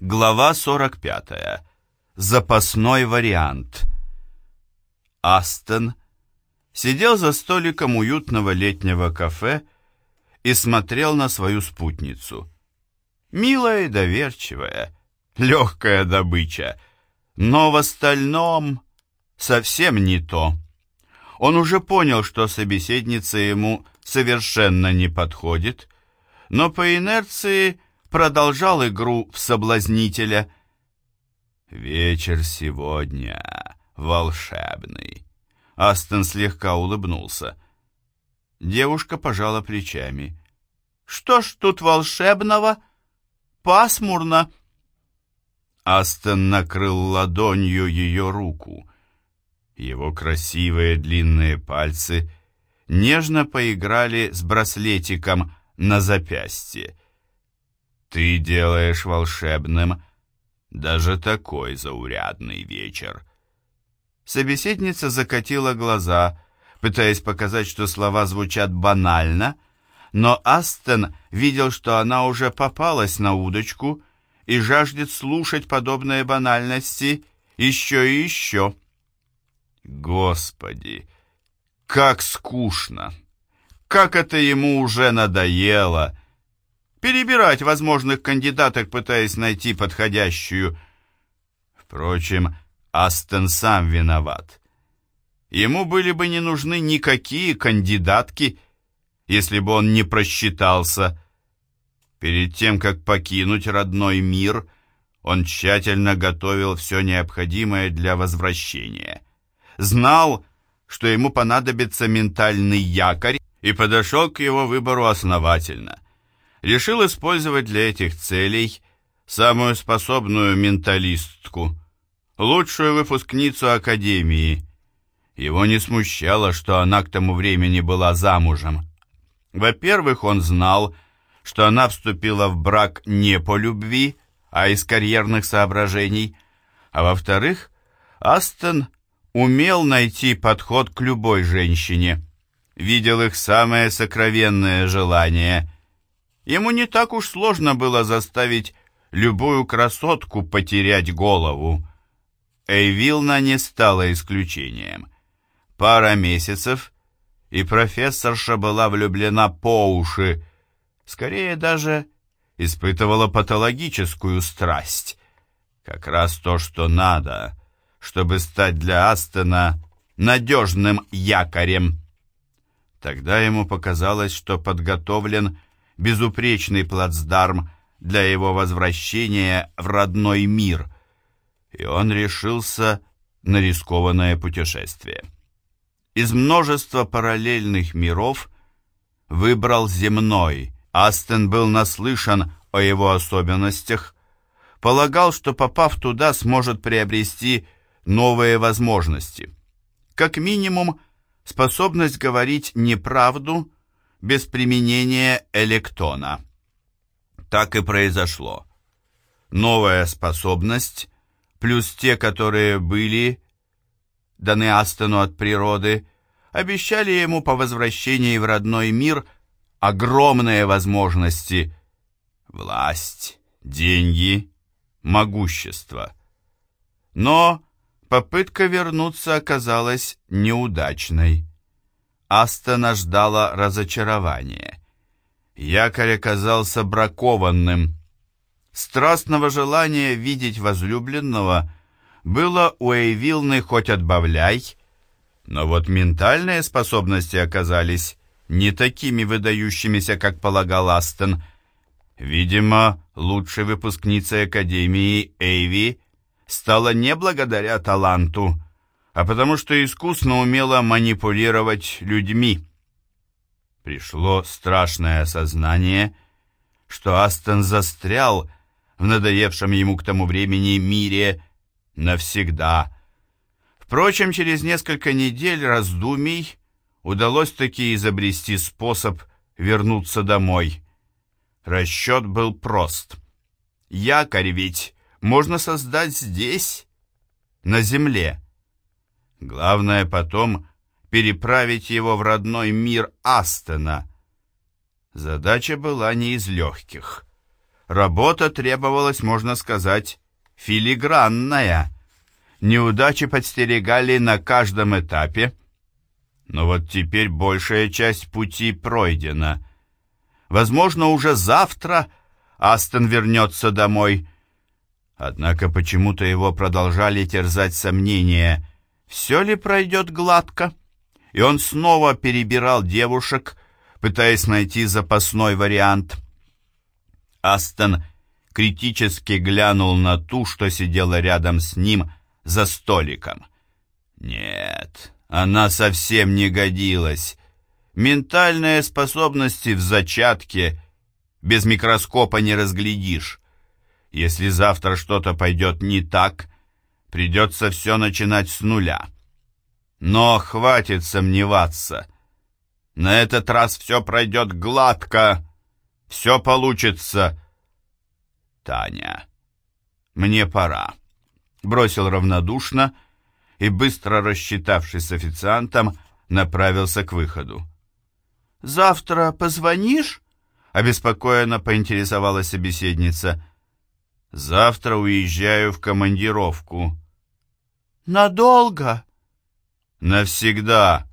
Глава 45. Запасной вариант. Астон сидел за столиком уютного летнего кафе и смотрел на свою спутницу. Милая и доверчивая, легкая добыча, но в остальном совсем не то. Он уже понял, что собеседница ему совершенно не подходит, но по инерции продолжал игру в соблазнителя. «Вечер сегодня волшебный». Астон слегка улыбнулся. Девушка пожала плечами. «Что ж тут волшебного? Пасмурно». Астон накрыл ладонью ее руку. Его красивые длинные пальцы нежно поиграли с браслетиком на запястье. Ты делаешь волшебным даже такой заурядный вечер. Собеседница закатила глаза, пытаясь показать, что слова звучат банально, но Астон видел, что она уже попалась на удочку и жаждет слушать подобные банальности еще и еще. Господи, как скучно! Как это ему уже надоело! Перебирать возможных кандидаток, пытаясь найти подходящую. Впрочем, Астон сам виноват. Ему были бы не нужны никакие кандидатки, если бы он не просчитался. Перед тем, как покинуть родной мир, он тщательно готовил все необходимое для возвращения. Знал, что ему понадобится ментальный якорь, и подошел к его выбору основательно – решил использовать для этих целей самую способную менталистку, лучшую выпускницу Академии. Его не смущало, что она к тому времени была замужем. Во-первых, он знал, что она вступила в брак не по любви, а из карьерных соображений, а во-вторых, Астон умел найти подход к любой женщине, видел их самое сокровенное желание – Ему не так уж сложно было заставить любую красотку потерять голову. Эйвилна не стала исключением. Пара месяцев, и профессорша была влюблена по уши, скорее даже испытывала патологическую страсть. Как раз то, что надо, чтобы стать для Астона надежным якорем. Тогда ему показалось, что подготовлен безупречный плацдарм для его возвращения в родной мир, и он решился на рискованное путешествие. Из множества параллельных миров выбрал земной. Астен был наслышан о его особенностях, полагал, что попав туда, сможет приобрести новые возможности. Как минимум, способность говорить неправду без применения электона. Так и произошло. Новая способность, плюс те, которые были даны Астону от природы, обещали ему по возвращении в родной мир огромные возможности. Власть, деньги, могущество. Но попытка вернуться оказалась неудачной. Астона ждало разочарование. Якорь оказался бракованным. Страстного желания видеть возлюбленного было у Эйвилны хоть отбавляй, но вот ментальные способности оказались не такими выдающимися, как полагал Астон. Видимо, лучшей выпускницей Академии Эйви стала не благодаря таланту, а потому что искусно умела манипулировать людьми. Пришло страшное осознание, что Астон застрял в надоевшем ему к тому времени мире навсегда. Впрочем, через несколько недель раздумий удалось таки изобрести способ вернуться домой. Расчет был прост. Якорь ведь можно создать здесь, на земле. Главное потом переправить его в родной мир Астона. Задача была не из легких. Работа требовалась, можно сказать, филигранная. Неудачи подстерегали на каждом этапе, но вот теперь большая часть пути пройдена. Возможно, уже завтра Астон вернется домой. Однако почему-то его продолжали терзать сомнения, все ли пройдет гладко, и он снова перебирал девушек, пытаясь найти запасной вариант. Астон критически глянул на ту, что сидела рядом с ним за столиком. Нет, она совсем не годилась. Ментальные способности в зачатке без микроскопа не разглядишь. Если завтра что-то пойдет не так, придется все начинать с нуля. Но хватит сомневаться. На этот раз все пройдет гладко, все получится. Таня, мне пора. Бросил равнодушно и, быстро рассчитавшись с официантом, направился к выходу. «Завтра позвонишь?» — обеспокоенно поинтересовалась собеседница. «Завтра уезжаю в командировку». «Надолго?» «Навсегда»,